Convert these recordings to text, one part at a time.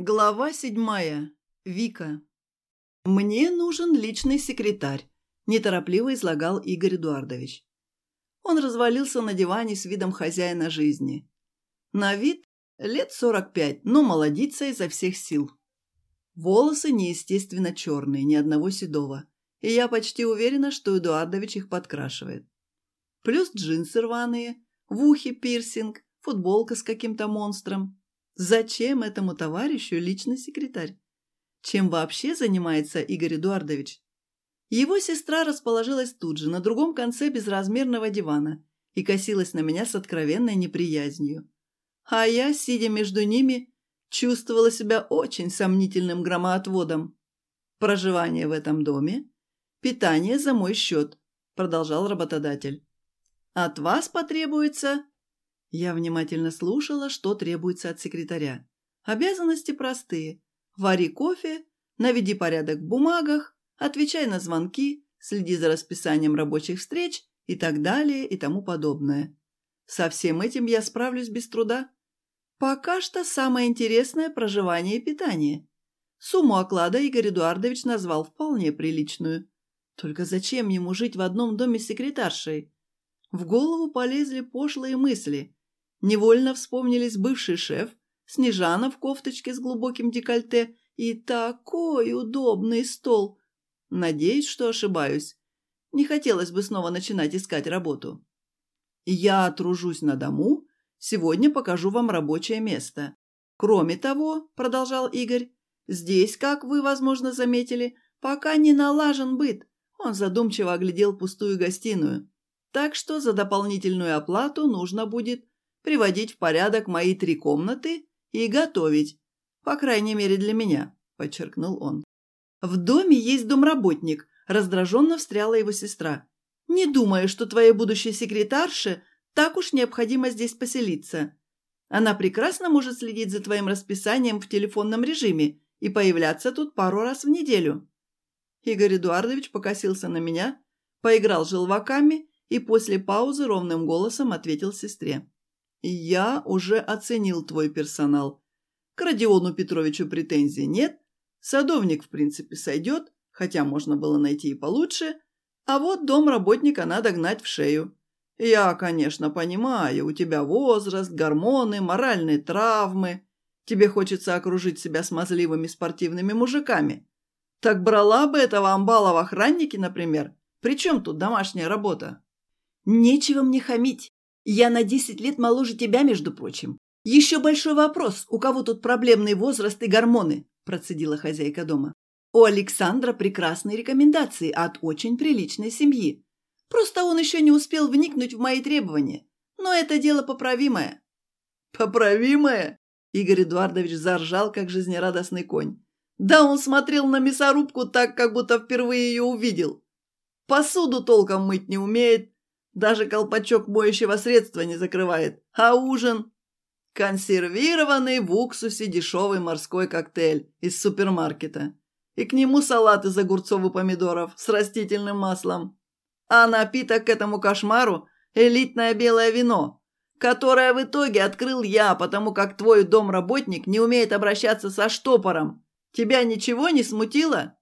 Глава седьмая. Вика. «Мне нужен личный секретарь», – неторопливо излагал Игорь Эдуардович. Он развалился на диване с видом хозяина жизни. На вид лет сорок пять, но молодится изо всех сил. Волосы неестественно черные, ни одного седого. И я почти уверена, что Эдуардович их подкрашивает. Плюс джинсы рваные, в ухе пирсинг, футболка с каким-то монстром – Зачем этому товарищу личный секретарь? Чем вообще занимается Игорь Эдуардович? Его сестра расположилась тут же, на другом конце безразмерного дивана, и косилась на меня с откровенной неприязнью. А я, сидя между ними, чувствовала себя очень сомнительным громоотводом. «Проживание в этом доме? Питание за мой счет», – продолжал работодатель. «От вас потребуется я внимательно слушала, что требуется от секретаря. Обязанности простые. Вари кофе, наведи порядок в бумагах, отвечай на звонки, следи за расписанием рабочих встреч и так далее и тому подобное. Со всем этим я справлюсь без труда. Пока что самое интересное – проживание и питание. Сумму оклада Игорь Эдуардович назвал вполне приличную. Только зачем ему жить в одном доме с секретаршей? В голову полезли пошлые мысли – Невольно вспомнились бывший шеф, Снежана в кофточке с глубоким декольте и такой удобный стол. Надеюсь, что ошибаюсь. Не хотелось бы снова начинать искать работу. Я тружусь на дому, сегодня покажу вам рабочее место. Кроме того, продолжал Игорь, здесь, как вы, возможно, заметили, пока не налажен быт. Он задумчиво оглядел пустую гостиную. Так что за дополнительную оплату нужно будет приводить в порядок мои три комнаты и готовить. По крайней мере для меня», – подчеркнул он. «В доме есть домработник», – раздраженно встряла его сестра. «Не думаю, что твоей будущей секретарше так уж необходимо здесь поселиться. Она прекрасно может следить за твоим расписанием в телефонном режиме и появляться тут пару раз в неделю». Игорь Эдуардович покосился на меня, поиграл желваками и после паузы ровным голосом ответил сестре. Я уже оценил твой персонал. К Родиону Петровичу претензий нет. Садовник, в принципе, сойдет, хотя можно было найти и получше. А вот дом работника надо гнать в шею. Я, конечно, понимаю, у тебя возраст, гормоны, моральные травмы. Тебе хочется окружить себя смазливыми спортивными мужиками. Так брала бы этого амбала в охраннике, например. При чем тут домашняя работа? Нечего мне хамить. Я на десять лет моложе тебя, между прочим. Еще большой вопрос, у кого тут проблемный возраст и гормоны, процедила хозяйка дома. У Александра прекрасные рекомендации от очень приличной семьи. Просто он еще не успел вникнуть в мои требования. Но это дело поправимое». «Поправимое?» Игорь Эдуардович заржал, как жизнерадостный конь. «Да он смотрел на мясорубку так, как будто впервые ее увидел. Посуду толком мыть не умеет, даже колпачок моющего средства не закрывает. А ужин? Консервированный в уксусе дешевый морской коктейль из супермаркета. И к нему салат из огурцов и помидоров с растительным маслом. А напиток к этому кошмару – элитное белое вино, которое в итоге открыл я, потому как твой домработник не умеет обращаться со штопором. Тебя ничего не смутило?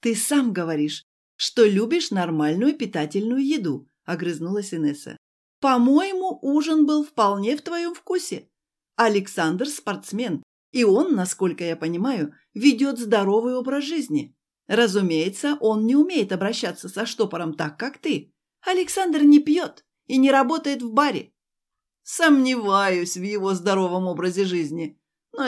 Ты сам говоришь, что любишь нормальную питательную еду – огрызнулась Инесса. «По-моему, ужин был вполне в твоем вкусе. Александр – спортсмен, и он, насколько я понимаю, ведет здоровый образ жизни. Разумеется, он не умеет обращаться со штопором так, как ты. Александр не пьет и не работает в баре. Сомневаюсь в его здоровом образе жизни, но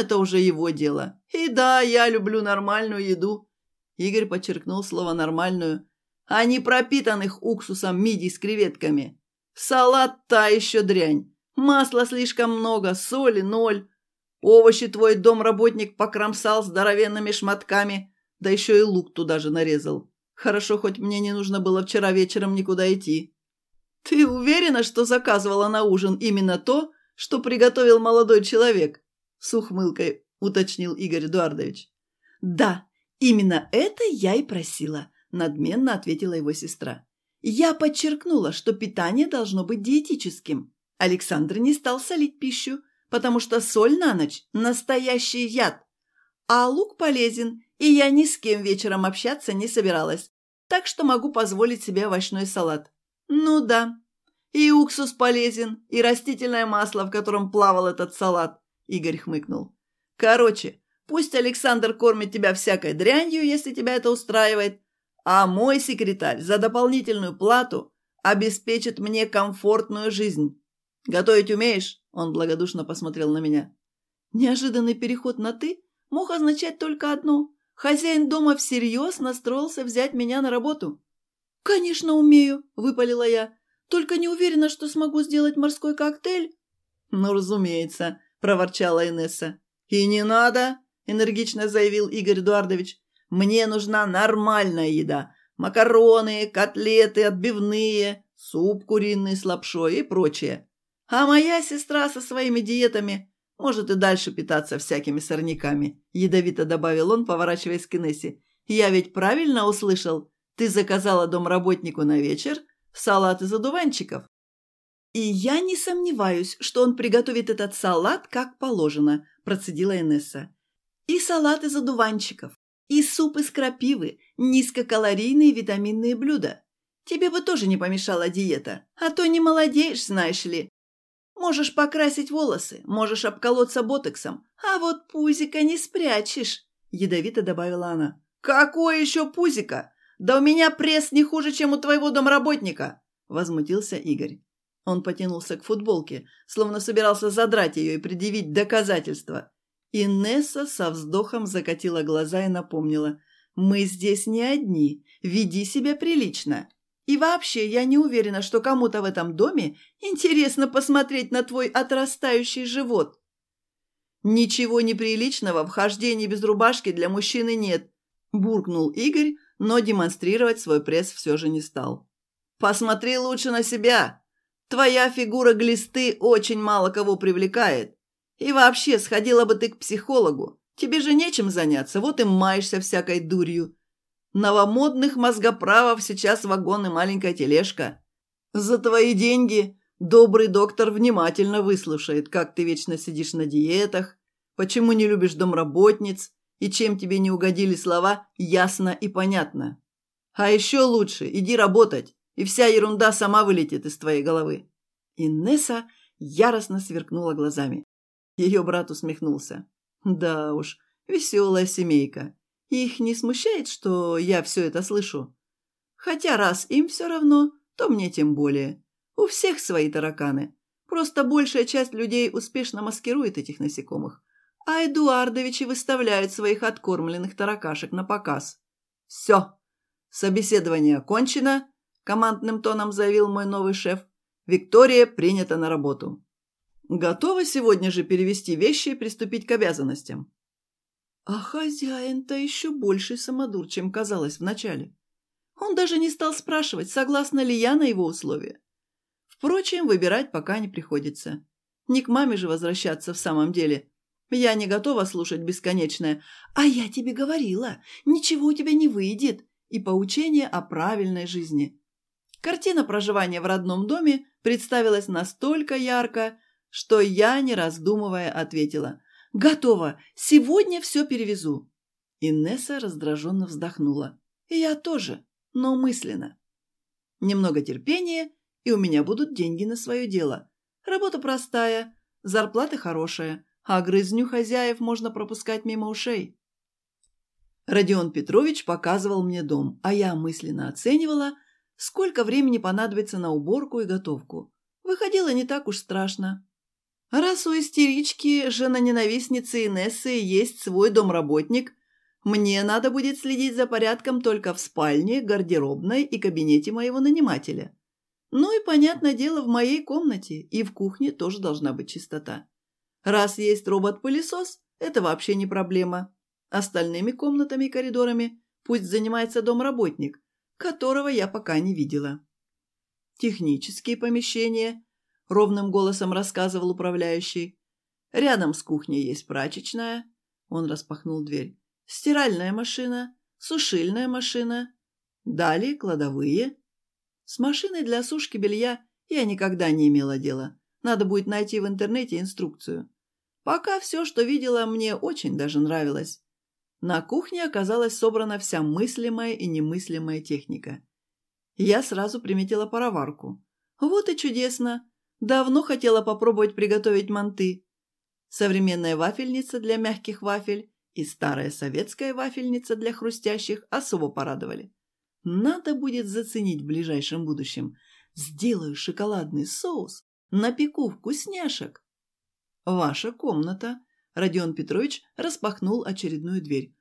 Они а пропитанных уксусом мидий с креветками. Салат та еще дрянь. Масла слишком много, соли ноль. Овощи твой домработник покромсал здоровенными шматками, да еще и лук туда же нарезал. Хорошо, хоть мне не нужно было вчера вечером никуда идти. Ты уверена, что заказывала на ужин именно то, что приготовил молодой человек? С ухмылкой уточнил Игорь Эдуардович. Да, именно это я и просила надменно ответила его сестра. «Я подчеркнула, что питание должно быть диетическим. Александр не стал солить пищу, потому что соль на ночь – настоящий яд. А лук полезен, и я ни с кем вечером общаться не собиралась, так что могу позволить себе овощной салат. Ну да, и уксус полезен, и растительное масло, в котором плавал этот салат», – Игорь хмыкнул. «Короче, пусть Александр кормит тебя всякой дрянью, если тебя это устраивает, а мой секретарь за дополнительную плату обеспечит мне комфортную жизнь. Готовить умеешь? Он благодушно посмотрел на меня. Неожиданный переход на «ты» мог означать только одно. Хозяин дома всерьез настроился взять меня на работу. «Конечно умею», — выпалила я. «Только не уверена, что смогу сделать морской коктейль». «Ну, разумеется», — проворчала Инесса. «И не надо», — энергично заявил Игорь Эдуардович. Мне нужна нормальная еда. Макароны, котлеты, отбивные, суп куриный с лапшой и прочее. А моя сестра со своими диетами может и дальше питаться всякими сорняками», – ядовито добавил он, поворачиваясь к Инессе. «Я ведь правильно услышал? Ты заказала домработнику на вечер салат из одуванчиков?» «И я не сомневаюсь, что он приготовит этот салат как положено», – процедила Инесса. «И салат из одуванчиков и суп из крапивы, низкокалорийные витаминные блюда. Тебе бы тоже не помешала диета, а то не молодеешь, знаешь ли. Можешь покрасить волосы, можешь обколоться ботоксом, а вот пузика не спрячешь», – ядовито добавила она. «Какое еще пузико? Да у меня пресс не хуже, чем у твоего домработника!» – возмутился Игорь. Он потянулся к футболке, словно собирался задрать ее и предъявить доказательства. Инесса со вздохом закатила глаза и напомнила. «Мы здесь не одни. Веди себя прилично. И вообще, я не уверена, что кому-то в этом доме интересно посмотреть на твой отрастающий живот». «Ничего неприличного в хождении без рубашки для мужчины нет», – буркнул Игорь, но демонстрировать свой пресс все же не стал. «Посмотри лучше на себя. Твоя фигура глисты очень мало кого привлекает. И вообще, сходила бы ты к психологу. Тебе же нечем заняться, вот и маешься всякой дурью. Новомодных мозгоправов сейчас вагон и маленькая тележка. За твои деньги добрый доктор внимательно выслушает, как ты вечно сидишь на диетах, почему не любишь домработниц и чем тебе не угодили слова «ясно» и «понятно». А еще лучше, иди работать, и вся ерунда сама вылетит из твоей головы. Инесса яростно сверкнула глазами. Ее брат усмехнулся. «Да уж, веселая семейка. Их не смущает, что я все это слышу? Хотя раз им все равно, то мне тем более. У всех свои тараканы. Просто большая часть людей успешно маскирует этих насекомых. А Эдуардовичи выставляют своих откормленных таракашек на показ. «Все! Собеседование окончено!» – командным тоном заявил мой новый шеф. «Виктория принята на работу!» Готовы сегодня же перевести вещи и приступить к обязанностям?» А хозяин-то еще больший самодур, чем казалось вначале. Он даже не стал спрашивать, согласна ли я на его условия. Впрочем, выбирать пока не приходится. Не к маме же возвращаться в самом деле. Я не готова слушать бесконечное «А я тебе говорила, ничего у тебя не выйдет» и поучение о правильной жизни. Картина проживания в родном доме представилась настолько ярко, что я, не раздумывая, ответила. «Готово! Сегодня все перевезу!» Инесса раздраженно вздохнула. «Я тоже, но мысленно. Немного терпения, и у меня будут деньги на свое дело. Работа простая, зарплата хорошая, а грызню хозяев можно пропускать мимо ушей». Родион Петрович показывал мне дом, а я мысленно оценивала, сколько времени понадобится на уборку и готовку. Выходило не так уж страшно. Раз у истерички, жена-ненавистницы Инессы, есть свой домработник, мне надо будет следить за порядком только в спальне, гардеробной и кабинете моего нанимателя. Ну и, понятное дело, в моей комнате и в кухне тоже должна быть чистота. Раз есть робот-пылесос, это вообще не проблема. Остальными комнатами и коридорами пусть занимается домработник, которого ровным голосом рассказывал управляющий. «Рядом с кухней есть прачечная». Он распахнул дверь. «Стиральная машина, сушильная машина. Далее кладовые». С машиной для сушки белья я никогда не имела дела. Надо будет найти в интернете инструкцию. Пока все, что видела, мне очень даже нравилось. На кухне оказалась собрана вся мыслимая и немыслимая техника. Я сразу приметила пароварку. Вот и чудесно. Давно хотела попробовать приготовить манты. Современная вафельница для мягких вафель и старая советская вафельница для хрустящих особо порадовали. Надо будет заценить в ближайшем будущем. Сделаю шоколадный соус, напеку вкусняшек. Ваша комната. Родион Петрович распахнул очередную дверь.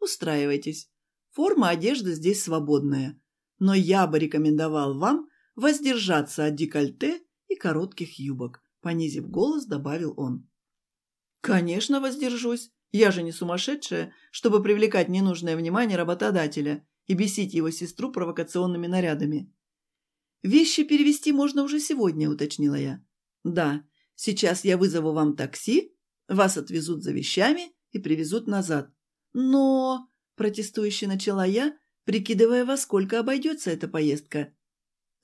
Устраивайтесь. Форма одежды здесь свободная. Но я бы рекомендовал вам воздержаться от декольте коротких юбок, понизив голос, добавил он. «Конечно воздержусь. Я же не сумасшедшая, чтобы привлекать ненужное внимание работодателя и бесить его сестру провокационными нарядами». «Вещи перевести можно уже сегодня», — уточнила я. «Да, сейчас я вызову вам такси, вас отвезут за вещами и привезут назад». «Но...» — протестующе начала я, прикидывая, во сколько обойдется эта поездка.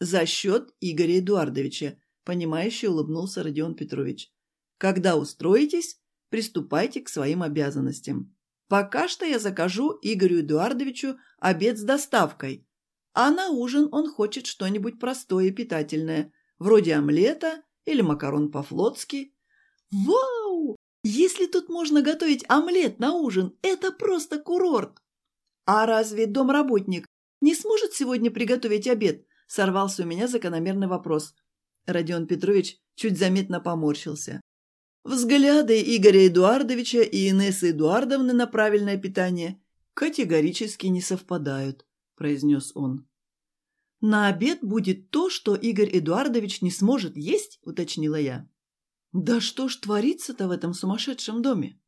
«За счет Игоря Эдуардовича», понимающе улыбнулся Родион Петрович. «Когда устроитесь, приступайте к своим обязанностям. Пока что я закажу Игорю Эдуардовичу обед с доставкой, а на ужин он хочет что-нибудь простое и питательное, вроде омлета или макарон по-флотски». «Вау! Если тут можно готовить омлет на ужин, это просто курорт!» «А разве домработник не сможет сегодня приготовить обед?» – сорвался у меня закономерный вопрос – Родион Петрович чуть заметно поморщился. Взгляды Игоря Эдуардовича и Инессы Эдуардовны на правильное питание категорически не совпадают, произнес он. «На обед будет то, что Игорь Эдуардович не сможет есть», – уточнила я. «Да что ж творится-то в этом сумасшедшем доме?»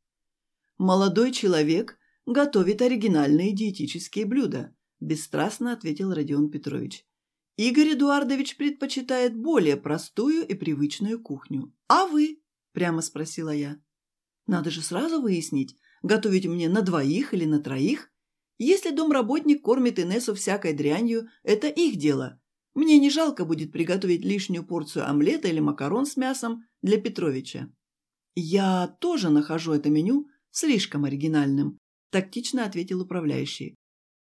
«Молодой человек готовит оригинальные диетические блюда», – бесстрастно ответил Родион Петрович. Игорь Эдуардович предпочитает более простую и привычную кухню. А вы? Прямо спросила я. Надо же сразу выяснить, готовить мне на двоих или на троих. Если домработник кормит Инессу всякой дрянью, это их дело. Мне не жалко будет приготовить лишнюю порцию омлета или макарон с мясом для Петровича. Я тоже нахожу это меню слишком оригинальным, тактично ответил управляющий.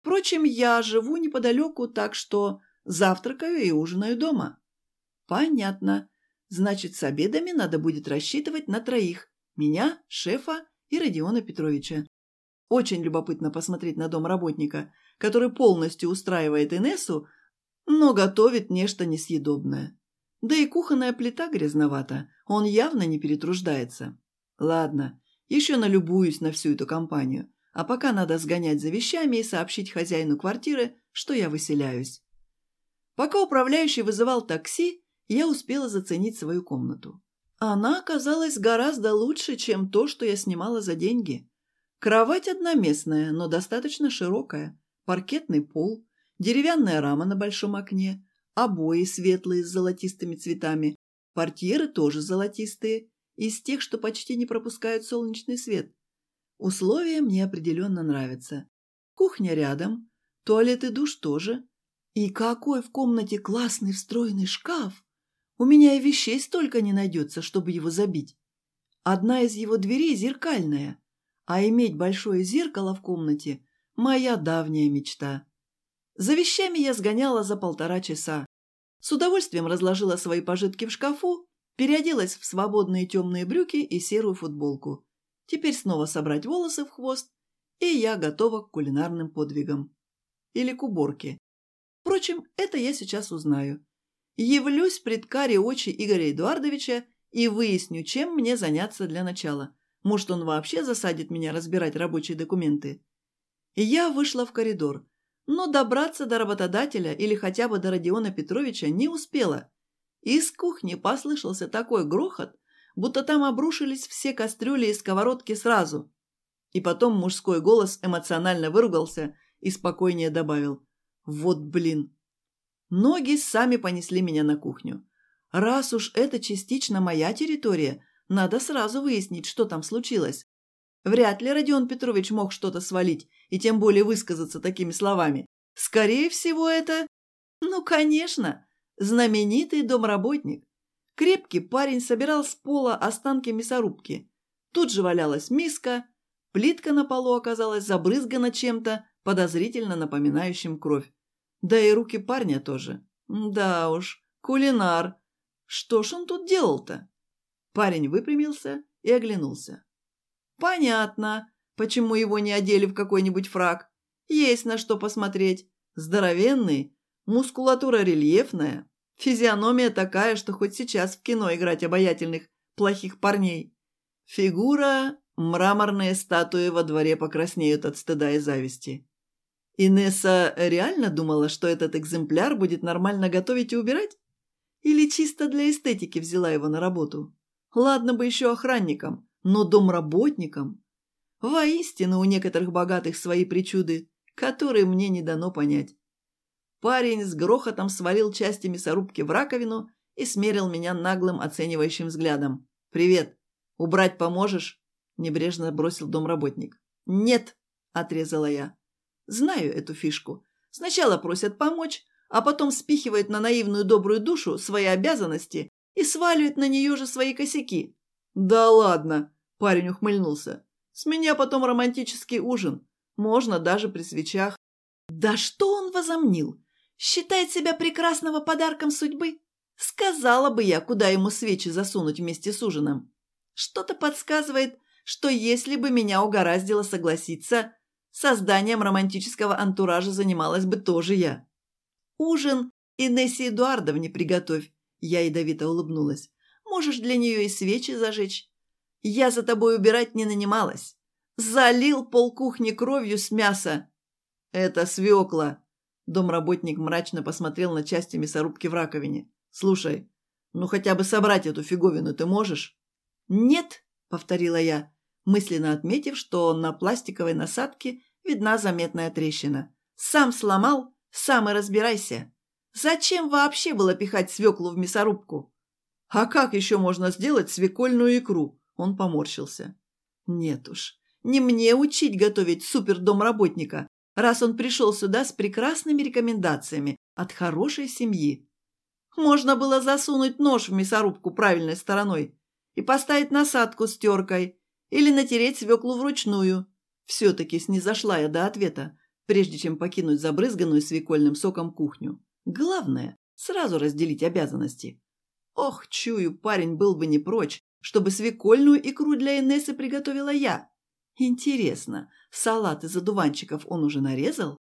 Впрочем, я живу неподалеку, так что Завтракаю и ужинаю дома». «Понятно. Значит, с обедами надо будет рассчитывать на троих. Меня, шефа и Родиона Петровича. Очень любопытно посмотреть на дом работника, который полностью устраивает Инессу, но готовит нечто несъедобное. Да и кухонная плита грязновата, он явно не перетруждается. Ладно, еще налюбуюсь на всю эту компанию, а пока надо сгонять за вещами и сообщить хозяину квартиры, что я выселяюсь. Пока управляющий вызывал такси, я успела заценить свою комнату. Она оказалась гораздо лучше, чем то, что я снимала за деньги. Кровать одноместная, но достаточно широкая, паркетный пол, деревянная рама на большом окне, обои светлые с золотистыми цветами, портьеры тоже золотистые, из тех, что почти не пропускают солнечный свет. Условия мне определенно нравятся. Кухня рядом, туалет и душ тоже – и какой в комнате классный встроенный шкаф! У меня и вещей столько не найдется, чтобы его забить. Одна из его дверей зеркальная, а иметь большое зеркало в комнате – моя давняя мечта. За вещами я сгоняла за полтора часа. С удовольствием разложила свои пожитки в шкафу, переоделась в свободные темные брюки и серую футболку. Теперь снова собрать волосы в хвост, и я готова к кулинарным подвигам. Или к уборке, Впрочем, это я сейчас узнаю. Явлюсь пред каре очи Игоря Эдуардовича и выясню, чем мне заняться для начала. Может, он вообще засадит меня разбирать рабочие документы? Я вышла в коридор, но добраться до работодателя или хотя бы до Родиона Петровича не успела. Из кухни послышался такой грохот, будто там обрушились все кастрюли и сковородки сразу. И потом мужской голос эмоционально выругался и спокойнее добавил – «Вот блин, Ноги сами понесли меня на кухню. Раз уж это частично моя территория, надо сразу выяснить, что там случилось. Вряд ли Родион Петрович мог что-то свалить и тем более высказаться такими словами. Скорее всего, это... Ну, конечно, знаменитый домработник. Крепкий парень собирал с пола останки мясорубки. Тут же валялась миска, Плитка на полу оказалась забрызгана чем-то, подозрительно напоминающим кровь. Да и руки парня тоже. Да уж, кулинар. Что ж он тут делал-то? Парень выпрямился и оглянулся. Понятно, почему его не одели в какой-нибудь фраг. Есть на что посмотреть. Здоровенный, мускулатура рельефная, физиономия такая, что хоть сейчас в кино играть обаятельных плохих парней. Фигура... Мраморные статуи во дворе покраснеют от стыда и зависти. Инесса реально думала, что этот экземпляр будет нормально готовить и убирать? Или чисто для эстетики взяла его на работу? Ладно бы еще охранником, но домработником. Воистину у некоторых богатых свои причуды, которые мне не дано понять. Парень с грохотом свалил части мясорубки в раковину и смерил меня наглым оценивающим взглядом. «Привет! Убрать поможешь?» – небрежно бросил домработник. «Нет!» – отрезала я. Знаю эту фишку. Сначала просят помочь, а потом спихивают на наивную добрую душу свои обязанности и сваливают на нее же свои косяки. «Да ладно!» – парень ухмыльнулся. «С меня потом романтический ужин. Можно даже при свечах». «Да что он возомнил? Считает себя прекрасного подарком судьбы? Сказала бы я, куда ему свечи засунуть вместе с ужином. Что-то подсказывает, что если бы меня угораздило согласиться, созданием романтического антуража занималась бы тоже я. Ужин Инессе Эдуардовне приготовь. Я ядовито улыбнулась. Можешь для нее и свечи зажечь. Я за тобой убирать не нанималась. Залил полкухни кровью с мяса. Это свекла. Домработник мрачно посмотрел на части мясорубки в раковине. «Слушай, ну хотя бы собрать эту фиговину ты можешь?» «Нет», — повторила я, мысленно отметив, что на пластиковой насадке видна заметная трещина. «Сам сломал, сам и разбирайся. Зачем вообще было пихать свеклу в мясорубку?» «А как еще можно сделать свекольную икру?» Он поморщился. «Нет уж, не мне учить готовить супердомработника, раз он пришел сюда с прекрасными рекомендациями от хорошей семьи. Можно было засунуть нож в мясорубку правильной стороной и поставить насадку с теркой или натереть свеклу вручную. Все-таки снизошла я до ответа, прежде чем покинуть забрызганную свекольным соком кухню. Главное – сразу разделить обязанности. Ох, чую, парень был бы не прочь, чтобы свекольную икру для Инессы приготовила я. Интересно, салат из одуванчиков он уже нарезал?